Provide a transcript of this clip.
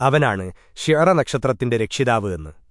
അവനാണ് ഷിയറ നക്ഷത്രത്തിന്റെ രക്ഷിതാവ് എന്ന്.